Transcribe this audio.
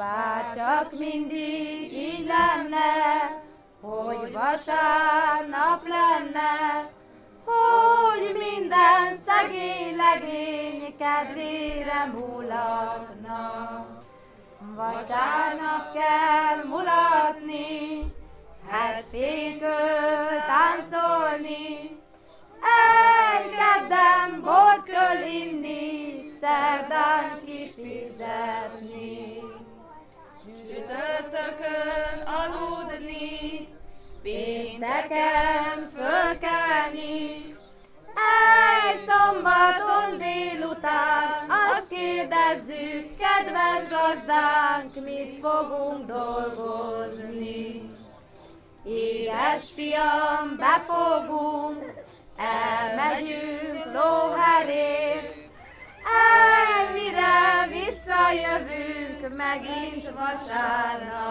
Bár csak mindig így lenne, hogy vasárnap lenne, hogy minden szegény legény kedvére mulatna. Vasárnap kell mulatni, fényköl táncolni, egy kedden bort kell inni, szerdán kifizetni. Pénteken fölkelni, egy szombaton délután azt kérdezzük, kedves gazdánk, mit fogunk dolgozni. Édes fiam, befogunk, elmegyünk lóherér, Elmire visszajövünk, megint vasárnap